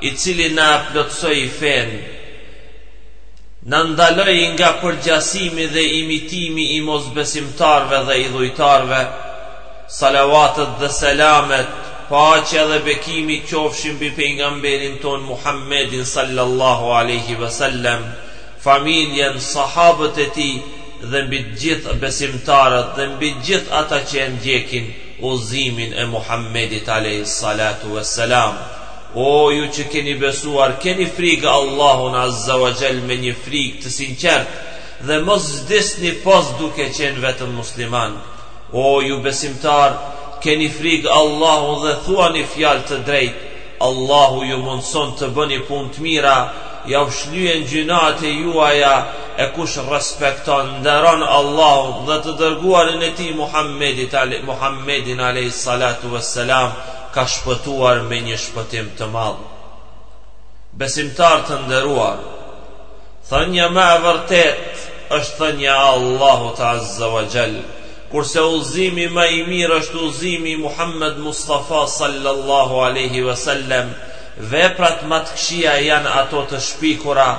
i cili na plotësoi fenë, na ndaloi nga përgjasimi dhe imitimi i mosbesimtarëve dhe idhujtarëve, salavatët dhe selamet, paqja dhe bekimi qofshin mbi pejgamberin tonë Muhammedin sallallahu alejhi ve sellem, familjen, sahabët e tij dhe mbi të gjithë besimtarët dhe mbi të gjithë ata që e ndjekin udhëzimin e Muhammedit alejhi salatu ve selam. O ju që keni besuar, keni frikë Allahun Azza wa Jall me një frikë të sinqertë dhe mos vdisni pos duke qenë vetëm muslimanë. O ju besimtarë, keni frikë Allahun dhe thuani fjalë të drejta. Allahu ju mundëson të bëni punë të mira, jau shlyen gjynahët e juaja, e kush respekton, nderon Allahun dhe të Dërguarin e Tij Muhammedit, Muhammedin alejhi salatu wes selam, ka shpëtuar me një shpëtim të madh. Besimtarë të nderuar, thënia më e vërtetë është thënia e Allahut Azza wa Jall, kurse udhëzimi më i mirë është udhëzimi i Muhammed Mustafa sallallahu alaihi wasallam. Veprat më të këqija janë ato të shpikura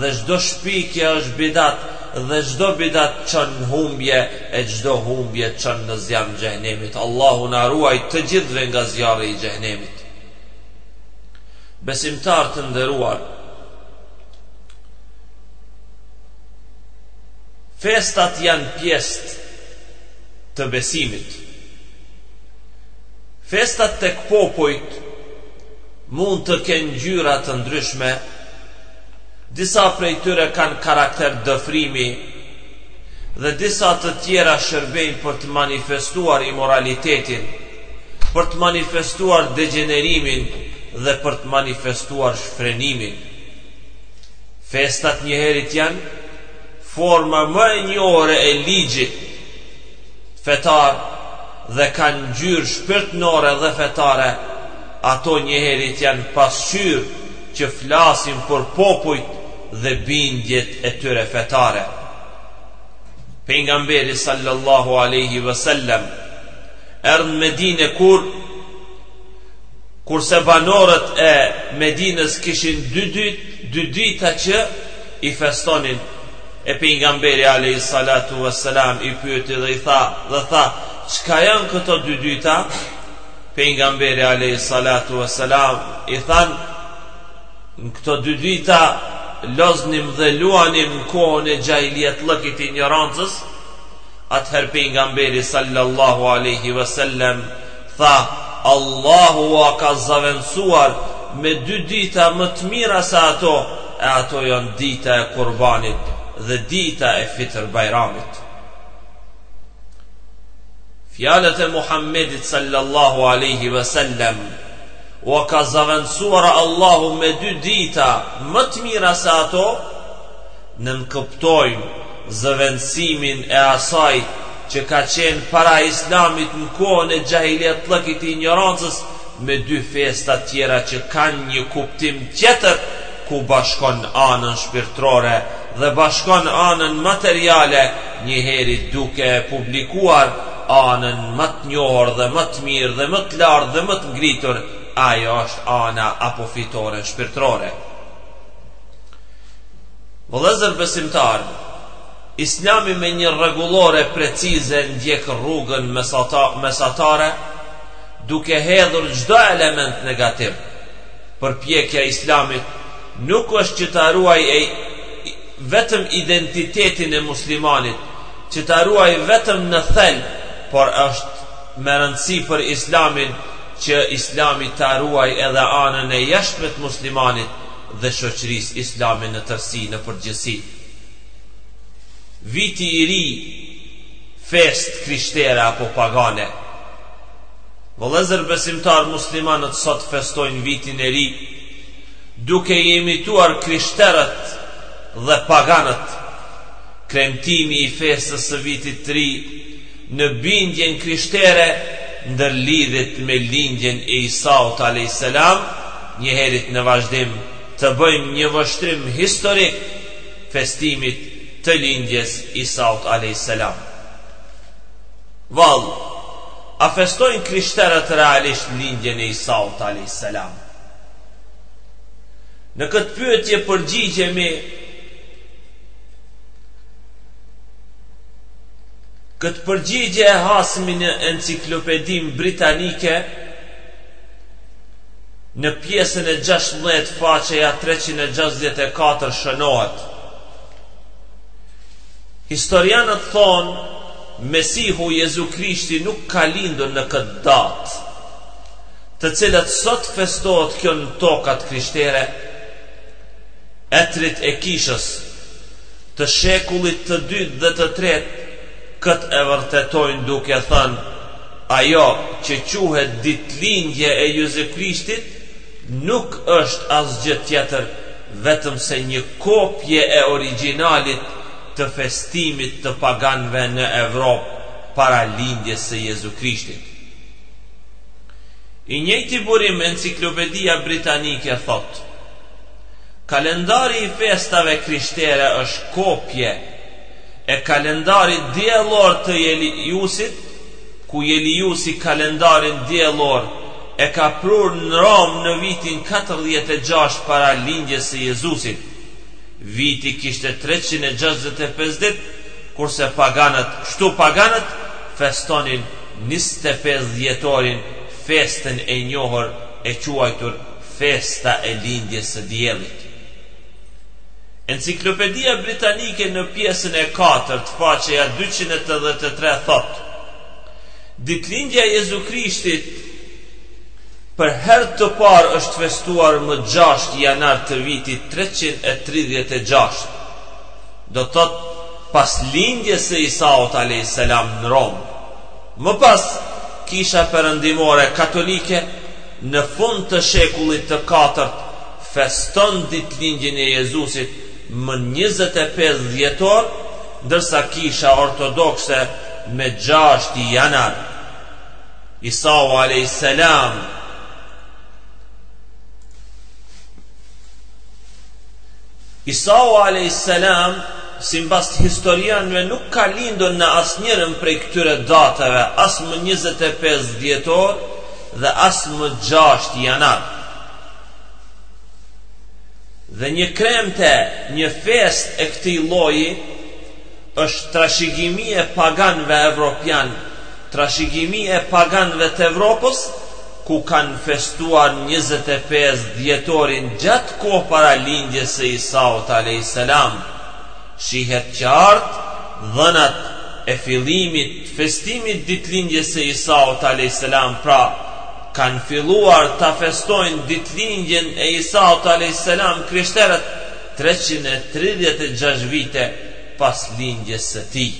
dhe çdo shpikje është bidat dhe çdo bidat çon në humbje E çdo humbje çon në zjarr të xhehenemit Allahu na ruajttë të gjithëve nga zjarri i xhehenemit Besimtarë të nderuar Festat janë pjesë të besimit Festat tek popujt mund të kenë ngjyra të ndryshme Disa prej tyre kanë karakter dëfrimi dhe disa të tjera shërbejnë për të manifestuar imoralitetin, për të manifestuar degjenerimin dhe për të manifestuar shfrenimin. Festat njëherit janë forma më e njohur e ligjit fetar dhe kanë ngjyrë shpirtërore dhe fetare, ato njëherit janë pasqyrë që flasin për popujt dhe bindjet e tyre fetare. Pejgamberi sallallahu alaihi wasallam erdhi në Medinë kur kurse banorët e Medinës kishin dy ditë, dy dita që i festonin e pejgamberi alayhi salatu wassalam i pyeti dhe i tha dhe tha çka janë këto dy dita pejgamberi alayhi salatu wassalam i thanë Në këto dy dita loznim dhe luanim kohën e xhahilijetllëkit injorancës, atëherë Pejgamberi sallallahu alejhi ve sellem tha, Allahu ua ka zavendësuar me dy dita më të mira se ato, e ato janë dita e Kurbanit dhe dita e Fitër Bajramit. Fjalët e Muhammedit sallallahu alejhi ve sellem, Ua ka zavendësuar Allahu me dy dita më të mira se ato, nënkuptojmë zëvendësimin e asaj që ka qenë para Islamit në kohën e xhahilijetllëkit të injorancës me dy festa tjera që kanë një kuptim tjetër ku bashkon anën shpirtërore dhe bashkon anën materiale njëheri duke e publikuar Anën më të njohur dhe më të mirë dhe më të lartë dhe më të ngritur, ajo është ana apo fitore shpirtërore. Vëllezër besimtarë, Islami me një rregullore precize ndjek rrugën mesatare, duke hedhur çdo element negativ. Përpjekja e Islamit nuk është që ta ruajë vetëm identitetin e muslimanit, Që ta ruaj vetëm në thelb por është me rëndësi për islamin që islami ta ruaj edhe anën e jashtme të muslimanit dhe shoqërisë islame në tërësi në përgjithësi viti i ri festë krishtere apo pagane vëllezër besimtar muslimanët sot festojnë vitin e ri duke i imituar krishterët dhe paganët Kremtimi i festës së Vitit të Ri në bindjen krishtere ndërlidhet me lindjen e Isaut alejselam, njëherit në vazhdim të bëjmë një vështrim historik festimit të lindjes Isaut alejselam. Vallë, a festojnë krishterët realisht lindjen e Isaut alejselam? Në këtë pyetje përgjigjemi Këtë përgjigje e hasmi në enciklopedinë britanike në pjesën e gjashtëmbëdhjetë faqeja treqind e gjashtëdhjetë e katër shënohet. Historianët thonë Mesihu Jezu Krishti nuk ka lindur në këtë datë, të cilët sot festohet kjo në tokat krishtere, Etrit e kishës, të shekullit të dytë dhe të tretë, këtë e vërtetojnë duke thënë, Ajo që quhet ditëlindje e Jezu Krishtit, nuk është asgjë tjetër vetëm se një kopje e origjinalit të festimit të paganëve në Evropë para lindjes së Jezu Krishtit. I njëjti burim Enciklopedia Britanike thotë, Kalendari i festave krishtere është kopje e kalendarit diellor të Jeliusit, ku Jeliusi kalendarin diellor e ka prurë në Romë në vitin katërdhjetë e gjashtë para lindjes së Jezusit. Viti kishte treqind e gjashtëdhjetë e pesë ditë, kurse paganët, kështu paganët festonin njëzet e pesë dhjetorin festën e njohur e quajtur Festa e Lindjes së Diellit. Enciklopedia Britanike në pjesën e katërt, faqeja dyqind e tetëdhjetë e tre thotë, Ditëlindja e Jezu Krishtit për herë të parë është festuar më gjashtë janar të vitit treqind e tridhjetë e gjashtë, do të thotë pas lindjes së Isaut alejhi selam në Romë. Më pas, Kisha Perëndimore Katolike Në fund të shekullit të katërt feston ditëlindjen e Jezusit më njëzet e pesë dhjetor, ndërsa Kisha Ortodokse me gjashtë janar. Isau alejhis selam Isau alejhis selam simbas historianëve nuk ka lindur në asnjërën prej këtyre datave, as më njëzet e pesë dhjetor, dhe as më gjashtë janar dhe një kremte një festë e këtij lloji është trashëgimi e paganëve evropianë trashëgimi e paganëve të Evropës ku kanë festuar 25 dhjetorin gjatë kohë para lindjes së Isaut alejhis selam shihet qartë dhënat e fillimit festimit ditëlindjes së Isaut alejselam pra kanë filluar ta festojnë ditëlindjen e Isaut alejselam krishterët treqind e tridhjetë e gjashtë vite pas lindjes së tij.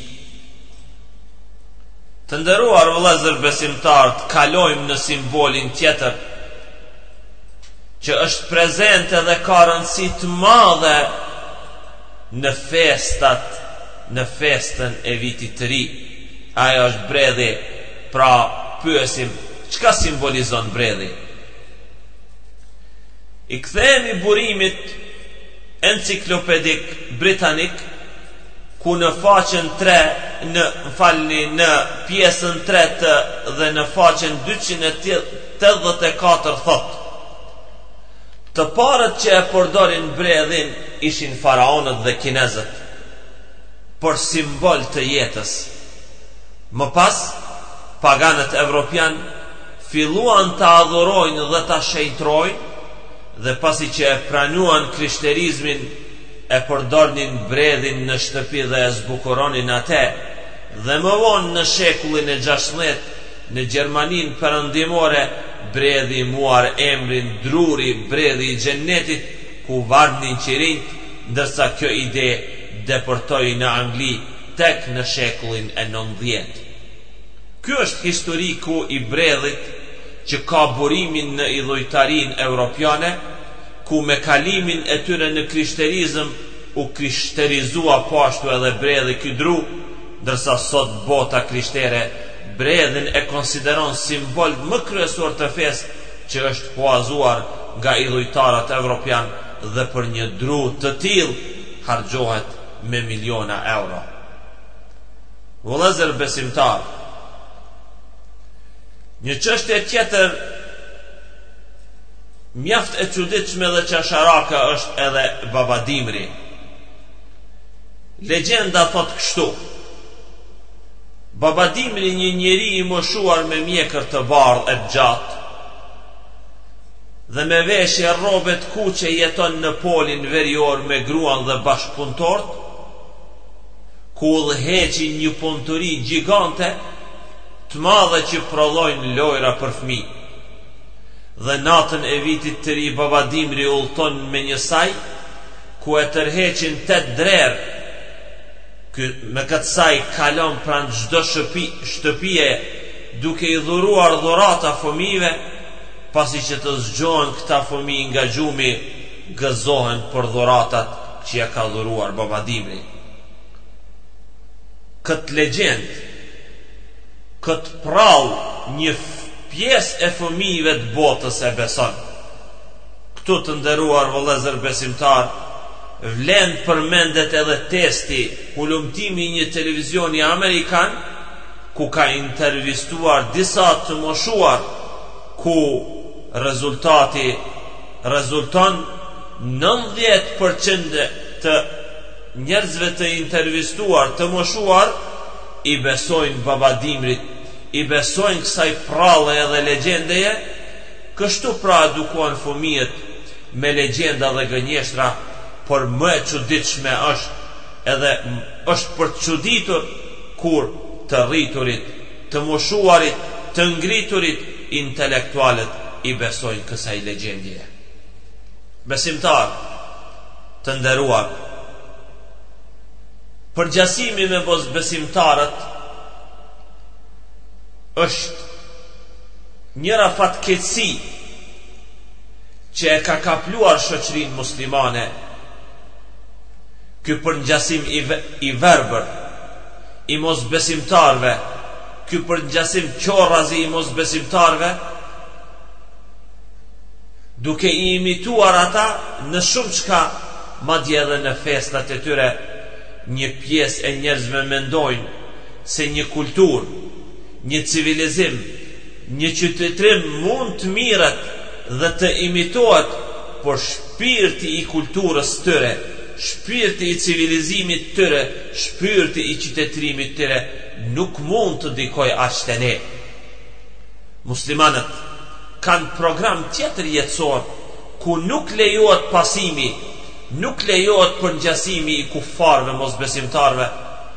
Të nderuar vëllezër besimtarë, të kalojmë në simbolin tjetër që është prezente dhe ka rëndësi të madhe Në festat në festën e vitit të ri ai është bredhi pra pyesim çka simbolizon bredhi i kthehemi burimit enciklopedik britanik ku në faqen 3 më falni në pjesën e 3-të dhe në faqen 284 thotë Të parët që e përdorën bredhin ishin faraonët dhe kinezët, për simbol të jetës. Më pas, paganët evropianë filluan ta adhurojnë dhe ta shenjtrojnë dhe pasi që e pranuan krishterizmin, e përdornin bredhin në shtëpi dhe e zbukuronin ate, dhe më vonë në shekullin e gjashtëmbëdhjetë, Në Gjermaninë Perëndimore bredhi e muar emrin Druri, bredhi i xhennetit, ku varnin qirinjtë, ndërsa kjo ide depërtoi në Angli tek në shekullin e nëntëmbëdhjetë. Ky është historiku i bredhit që ka burimin në idhujtarinë evropiane, ku me kalimin e tyre në krishterizëm u krishterizua po ashtu edhe bredhi ky dru, Ndërsa sot bota krishtere bredhin e konsideron simbol më kryesor të festës që është huazuar nga idhujtarët evropianë dhe për një dru të tillë harxhohet me miliona euro. Vëllezër besimtarë, një çështje tjetër mjaft e çuditshme dhe qesharake është edhe Baba Dimri. Legjenda thotë kështu, Baba Dimri, një njeri i moshuar me mjekër të bardhë e të gjatë dhe me veshje e rrobe të kuqe jeton në Polin Verior me gruan dhe bashkëpunëtorët, ku udhëheqin një punëtori gjigante të madhe që prodhojnë lojra për fëmijë. Dhe natën e vitit të ri Baba Dimri udhëton me një sajë ku e tërheqin tetë drerë, me këtë sajë kalon pranë çdo shëpi, shtëpie duke i dhuruar dhurata fëmijëve, pasi që të zgjohen këta fëmijë nga gjumi, gëzohen për dhuratat që ia ka dhuruar baba dimri. Këtë legjendë, këtë përrallë një pjesë e fëmijëve të botës e beson. Këtu të nderuar vëllezër besimtar vlen të përmendet edhe testi hulumtimi i një televizioni amerikan ku ka intervistuar disa të moshuar ku rezultati rezulton nëntëdhjetë për qind të njerëzve të intervistuar të moshuar i besojnë Babadimrit i besojnë kësaj pralle edhe legjendeje Kështu pra edukohen fëmijët me legjenda dhe gënjeshtra, por më e çuditshme është edhe është për të çuditur kur të rriturit, të moshuarit, të ngriturit, intelektualët i besojnë kësaj legjendje. Besimtarë të nderuar, përgjasimi me mosbesimtarët është Njëra fatkeqësi që e ka kapluar shoqërinë muslimane, ky përngjasim i i verbër, i mosbesimtarëve, ky përngjasim qorrazi i mosbesimtarëve, duke i imituar ata në shumë çka, madje edhe në festat e tyre, një pjesë e njerëzve mendojnë se një kulturë, Një civilizim, një qytetrim mund të mirret dhe të imitohet, por shpirti i kulturës tyre, shpirti i civilizimit tyre, shpirti i qytetrimit tyre nuk mund të ndikojë aq te ne. Muslimanët kanë program tjetër jetësor ku nuk lejohet pasimi, nuk lejohet përngjasimi i kuffarëve mosbesimtarëve,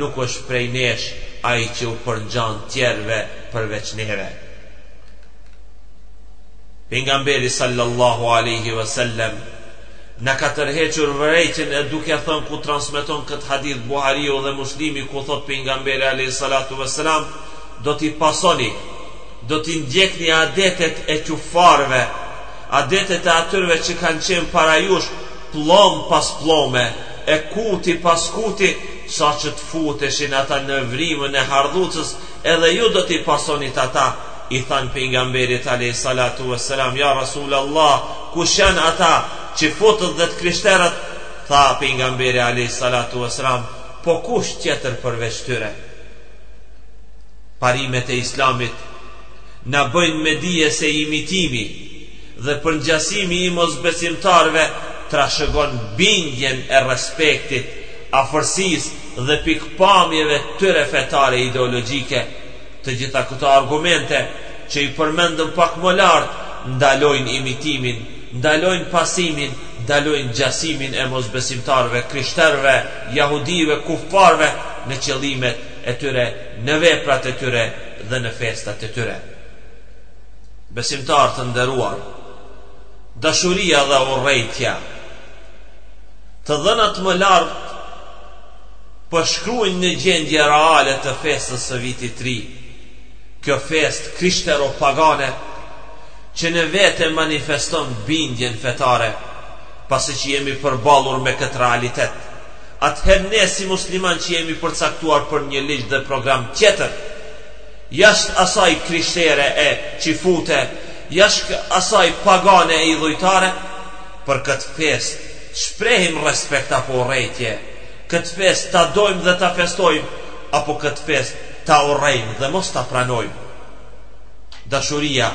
Nuk është prej nesh ai që u përngjan tjerëve përveç neve. Pejgamberi sallallahu alaihi wasallam na ka tërhequr vërejtjen e duke thënë ku transmeton këtë hadith Buhariu dhe Muslimi ku thotë pejgamberi alaihi salatu wasalam do t'i pasoni do t'i ndjekni adetet e qufarëve adetet e atyre që kanë qenë para jush pllëmbë pas pllëmbe E kuti pas kuti, sa që të futeshin ata në vrimën e hardhucës, edhe ju do t'i pasonit ata, i thanë Pejgamberit alejhi salatu ue selam, Ja Rasulallah, kush janë ata, çifutët dhe të krishterët? Tha Pejgamberi alejhi salatu ue selam, Po kush tjetër përveç tyre? Parimet e Islamit na bëjnë me dije se imitimi, Dhe përngjasimi i mosbesimtarëve trashëgon bindjen e respektit, afërsisë dhe pikëpamjeve të tyre fetare ideologjike. Të gjitha këto argumente, që i përmendëm pak më lart, ndalojnë imitimin, ndalojnë pasimin, ndalojnë gjasimin e mosbesimtarëve krishterëve, jahudive, kuffarëve në qëllimet e tyre, në veprat e tyre dhe në festat e tyre. Besimtarë të nderuar, dashuria dhe urrejtja, të dhënat më lartë përshkruajnë një gjendje reale të festës së Vitit të Ri. Kjo festë krishtero-pagane që në vete manifeston bindjen fetare, pasi që jemi përballur me këtë realitet. Atëherë ne si muslimanë që jemi përcaktuar për një ligj dhe program tjetër, Jashtë asaj krishtere e çifute, jashtë asaj pagane e idhujtare, për këtë festë shprehim respekt apo urrejtje, këtë festë ta dojmë dhe ta festojmë apo këtë festë ta urrejmë dhe mos ta pranojmë. Dashuria,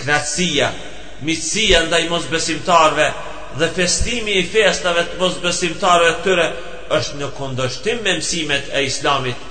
kënaqësia, miqësia ndaj mosbesimtarëve dhe festimi i festave të mosbesimtarëve të tyre është në kundërshtim me mësimet e Islamit,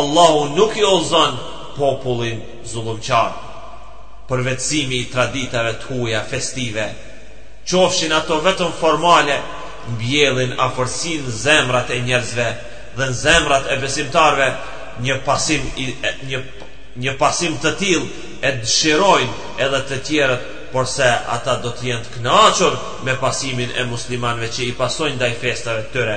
Allahu nuk e udhëzon popullin zullumqar. Përvetësimi i traditave të huaja festive, qofshin ato vetëm formale, mbjellin afërsi në zemrat e njerëzve dhe në zemrat e besimtarëve, një pasim i një një pasim të tillë e dëshirojnë edhe të tjerët, porse ata do të jenë të kënaqur me pasimin e muslimanëve që i pasojnë ndaj festave të tyre.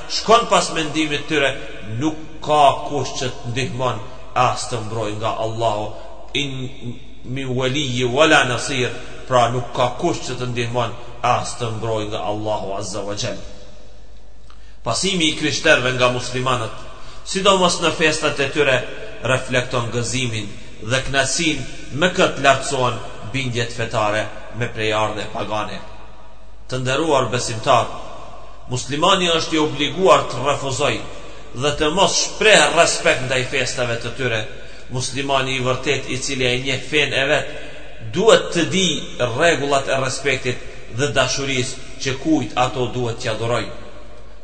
Shkon pas mendimit tyre nuk ka kush që të ndihmon e as të mbrojë nga Allahu in min waliyy wala nasir pra nuk ka kush që të ndihmon e as të mbrojë nga Allahu azza wa jall Pasimi i krishterëve nga muslimanët sidomos në festat e tyre reflekton gëzimin dhe kënaqësinë me këtë lartësohen bindjet fetare me prejardhje pagane. Të nderuar besimtarë, muslimani është i obliguar të refuzojë dhe të mos shprehë respekt ndaj festave të tyre. Muslimani i vërtetë i cili e njeh fenë e vet duhet të dijë rregullat e respektit dhe dashurisë që kujt ato duhet t'ia dhurojë.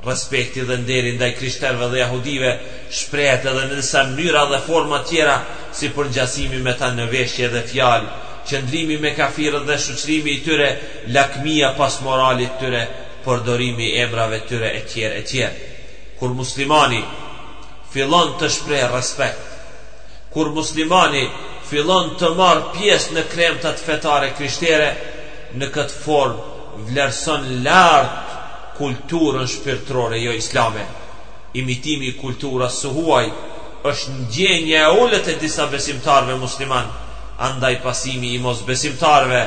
Respekti dhe nderi ndaj krishterëve dhe jahudive shprehet edhe në disa mënyra dhe forma tjera si përngjasimi me ta në veshje dhe fjalë, qëndrimi me kafirët dhe shoqërimi i tyre, lakmia pas moralit tyre, përdorimi i emrave tyre etj etj. Kur muslimani fillon të shpreh respekt, kur muslimani fillon të marr pjesë në kremtat fetare krishtere, në këtë formë vlerëson lart kulturën shpirtërore jo islame. Imitimi i kulturës së huaj është ndjenjë e ulët e disa besimtarëve muslimanë, andaj pasimi i mosbesimtarëve,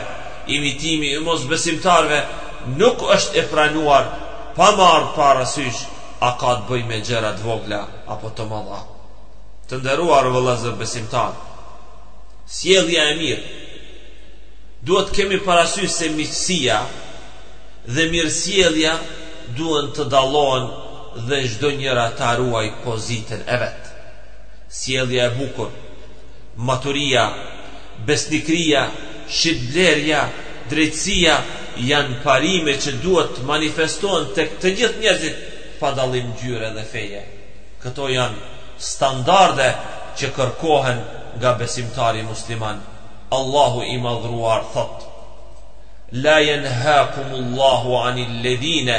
imitimi i mosbesimtarëve nuk është e pranuar pa marrë parasysh a ka të bëjë me gjëra të vogla apo të mëdha. Të nderuar vëllezër besimtarë, sjellja e mirë, duhet të kemi parasysh se miqësia dhe mirësjellja duhen të dallohen dhe çdo njëra ta ruajë pozitën e vet. Sjellja e bukur, maturia, besnikëria, shitblerja, drejtësia janë parime që duhet të manifestohen tek të gjithë njerëzit pa dallim ngjyre dhe feje. Këto janë standarde që kërkohen nga besimtari musliman. Allahu i Madhëruar thotë, La jenhakumullahu anil ledhine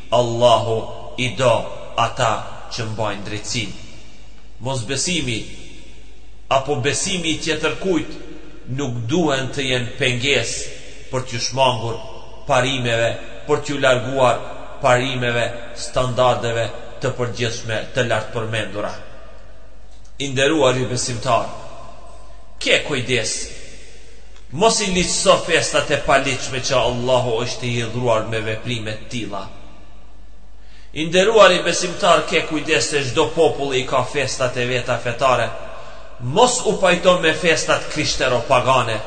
Allahu i do ata që mbajnë drejtësinë. Mosbesimi apo besimi i tjetërkujt nuk duhen të jenë pengesë për t'ju shmangur parimeve, për t'ju larguar parimeve, standardeve të përgjithshme të lartpërmendura. I nderuari besimtar, ke kujdes! Mos i ligjëso festat e paligjshme që Allahu është i hidhruar me veprime të tilla. I nderuari besimtar ke kujdes se çdo populli i ka festat e veta fetare, mos u pajto me festat krishtero-pagane.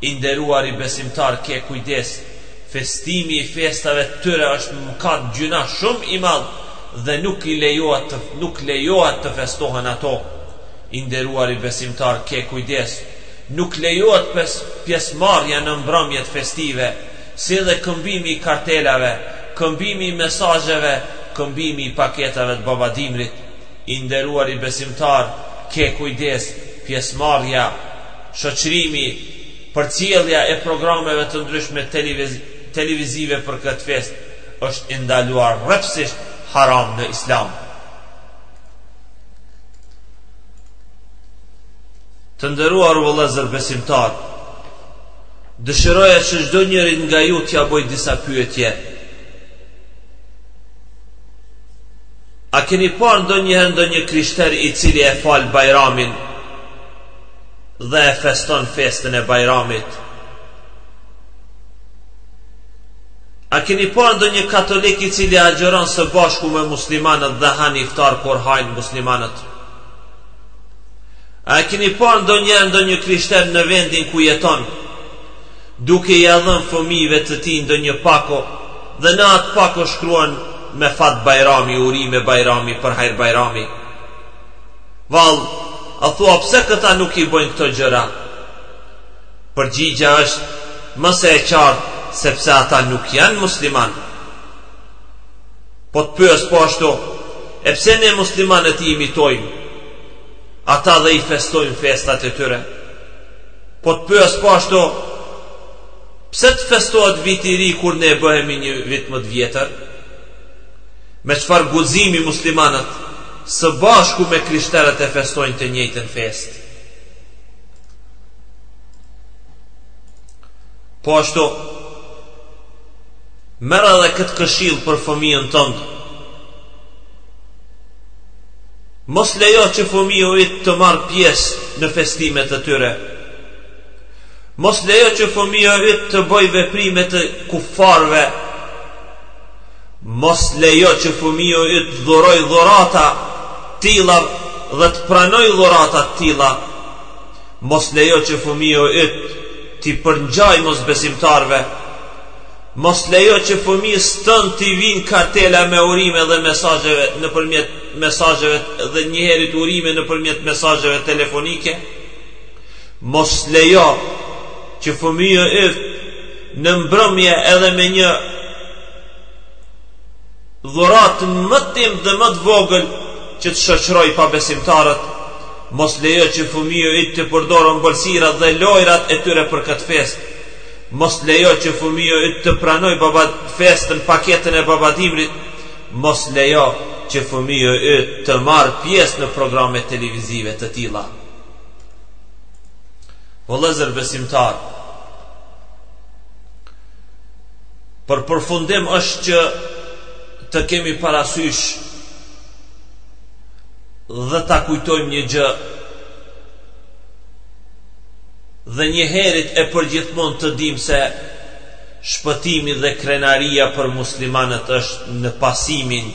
I nderuari besimtar ke kujdes, festimi i festave të tyre është mëkat gjynah shumë i madh dhe nuk i lejohet të nuk lejohet të festohen ato. I nderuari besimtar ke kujdes, Nuk lejohet pjesëmarrja në mbrëmjet festive, si dhe këmbimi i kartelave, këmbimi i mesazheve, këmbimi i paketave të Baba Dimrit. I nderuari besimtar, ke kujdes, pjesëmarrja, shoqërimi, përcjellja e programeve të ndryshme televizive për këtë festë është e ndaluar rreptësisht haram në Islam. Të nderuar vëllezër besimtar, dëshiroja që çdo njërit nga ju t'ia bëj disa pyetje. A keni parë ndonjëherë ndonjë krishter i cili e fal Bajramin dhe e feston festën e Bajramit? A keni parë ndonjë katolik i cili agjëron së bashku me muslimanët dhe han iftar kur hajnë muslimanët? A keni parë ndonjëherë ndonjë krishter në vendin ku jeton, duke ia dhënë fëmijëve të tij ndonjë pako dhe në atë pako shkruan me fat Bajrami, urime Bajrami, për hajr Bajrami? Vallë, a thua pse këta nuk i bëjnë këto gjëra? Përgjigja është më se e qartë sepse ata nuk janë muslimanë. Po të pyes po ashtu, e pse ne muslimanët i imitojmë ata dhe i festojmë festat e tyre? Po të pyes po ashtu, pse të festohet viti i ri kur ne bëhemi një vit më të vjetër? Me çfarë guximi muslimanët së bashku me krishterët e festojnë të njëjtën festë? Po ashtu, Merr edhe këtë këshillë për fëmijën tënd, Mos lejo që fëmiu yt të marrë pjesë në festimet e tyre. Mos lejo që fëmiu yt të bëjë veprimet e kufarëve. Mos lejo që fëmiu yt të dhurojë dhurata të tilla dhe të pranojë dhurata të tilla. Mos lejo që fëmiu yt t'i përngjajë mosbesimtarëve. Mos lejo që fëmijës tënd t'i vijnë kartela me urime dhe mesazheve nëpërmjet mesazheve dhe njëherit urime nëpërmjet mesazheve telefonike. Mos lejo që fëmiu yt në mbrëmje edhe me një dhuratë më të imët dhe më të vogël që të shoqërojë pabesimtarët, mos lejo që fëmiu yt të përdor ëmbëlsirat dhe lojërat e tyre për këtë festë. Mos lejo që fëmiu yt të pranojë baba festën paketën e babadimrit mos lejo që fëmiu yt të marrë pjesë në programe televizive të tilla vëllezër besimtar për përfundim është që të kemi parasysh dhe ta kujtojmë një gjë Dhe njëherit e përgjithmonë të dimë se shpëtimi dhe krenaria për muslimanët është në pasimin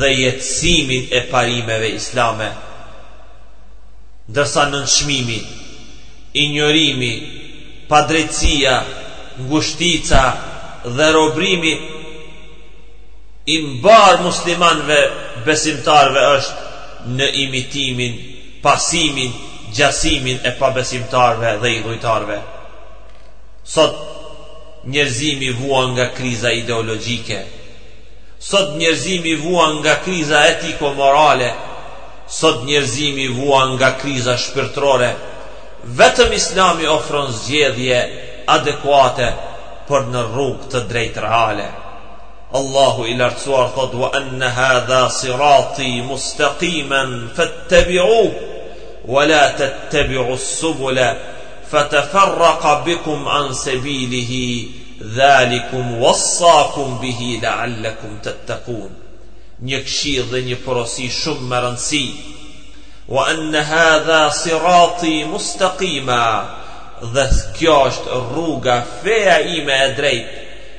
dhe jetësimin e parimeve islame, ndërsa nënçmimi, injorimi, padrejtësia, ngushtica dhe robrimi i mbarë muslimanëve besimtarëve është në imitimin pasimin, gjasimin e pabesimtarëve dhe idhujtarëve. Sot njerëzimi vuan nga kriza ideologjike. Sot njerëzimi vuan nga kriza etiko-morale. Sot njerëzimi vuan nga kriza shpirtërore. Vetëm Islami ofron zgjedhje adekuate për në rrugë të drejtë reale. الله إلى سوارفض وأن هذا صراطي مستقيما فاتبعوه ولا تتبعوا السبل فتفرق بكم عن سبيله ذلكم وصاكم به لعلكم تتقون نيكشي نيكشيضن يبرسي شمرانسي وأن هذا صراطي مستقيما ذا كياشت الروغا فيا إيما أدريت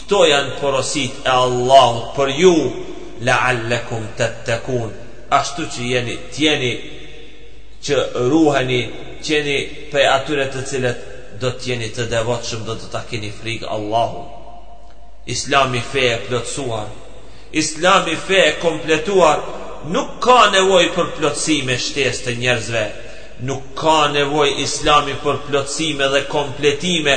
Këto janë porositë e Allahut për ju, La'allekum tettekun, ashtu që jeni, t'jeni, që ruheni, t'jeni prej atyre të cilët do t'jeni të devotshëm dhe do ta keni frikë Allahun. Islami fe e plotësuar, Islami fe e kompletuar, nuk ka nevojë për plotësime shtesë të njerëzve, nuk ka nevojë Islami për plotësime dhe kompletime,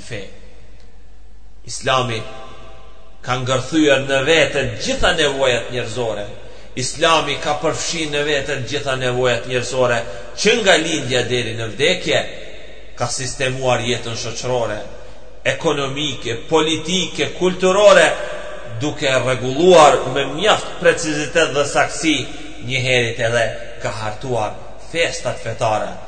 Fe. Islami ka ngërthyer në vete të gjitha nevojat njerëzore. Islami ka përfshi në vete të gjitha nevojat njerëzore, që nga lindja deri në vdekje. Ka sistemuar jetën shoqërore, ekonomike, politike, kulturore, duke e rregulluar me mjaft precizitet dhe saktësi, njëherit edhe ka hartuar festat fetare.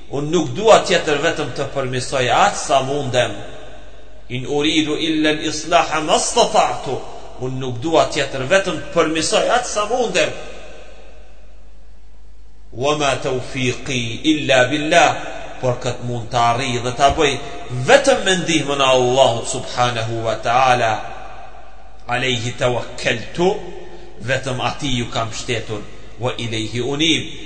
Unë nuk dua tjetër vetëm të përmisoj atë sa mundem In uridu illa al islaha mastata'tu Unë nuk dua tjetër vetëm të përmisoj atë sa mundem Wama tawfiqi illa billah Por këtë mund ta arrij dhe ta bëj vetëm me ndihmën e Allahut subhanahu wa ta'ala Alejhi tawakkaltu Vetëm atij ju kam mbështetur Wa ilejhi unib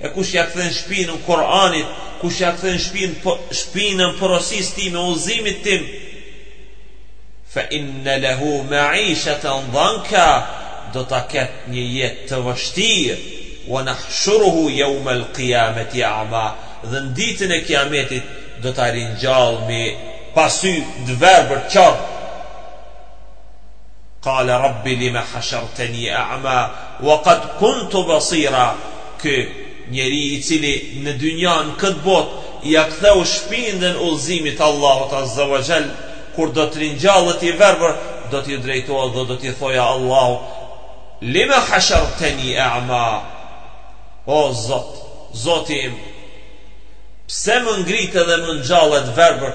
E kush ja kthen shpinën Kur'anit, kush ja kthen shpinën po, shpinën porosisë time, udhëzimit tim, fa inna lahu ma'ishatan dhanka, do ta ketë një jetë të vështirë, wa nahshuruhu yawm al-qiyamati a'ma, dhe në ditën e Kiametit do ta ringjallmi pa sy, të verbër, qorr. Qala Rabbi lima hasharteni a'ma wa qad kuntu basira Ky njeri i cili në dynja, në këtë botë ia ktheu shpinën udhëzimit të Allahut azza wa jall kur do të ringjallet i verbër do t'i drejtohet dhe do t'i thojë Allahut lima hasharteni a'ma O Zot Zoti im pse më ngrite dhe më ngjalle të verbër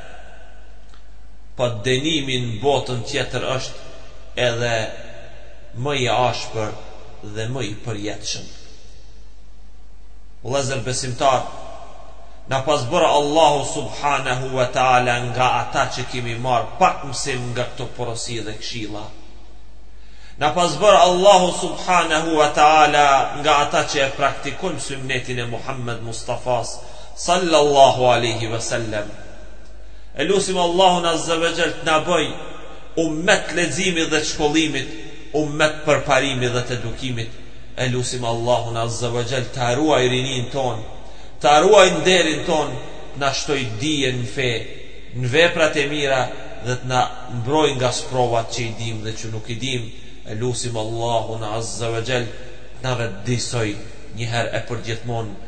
Po dënimi në botën tjetër është edhe më i ashpër dhe më i përjetshëm. Vëllezër besimtarë, na pastë bërë Allahu subhanehu ve teala nga ata që kemi marrë pak mësim nga këto porosi dhe këshilla. Na pastë bërë Allahu subhanehu ve teala nga ata që e praktikojmë synnetin e Muhammed Mustafasë Sallallahu alejhi ve sellem E lusim Allahun azze ve xhel të na bëjë ummet të leximit dhe të shkollimit, ummet të përparimit dhe të edukimit. E lusim Allahun azze ve xhel ta ruajë rininë tonë, ta ruajë nderin tonë, të na shtojë dijen në fe, në veprat e mira dhe të na mbrojë nga sprovat që i dimë dhe që nuk i dimë. E lusim Allahun azze ve xhel të na vetëdijesojë një herë e përgjithmonë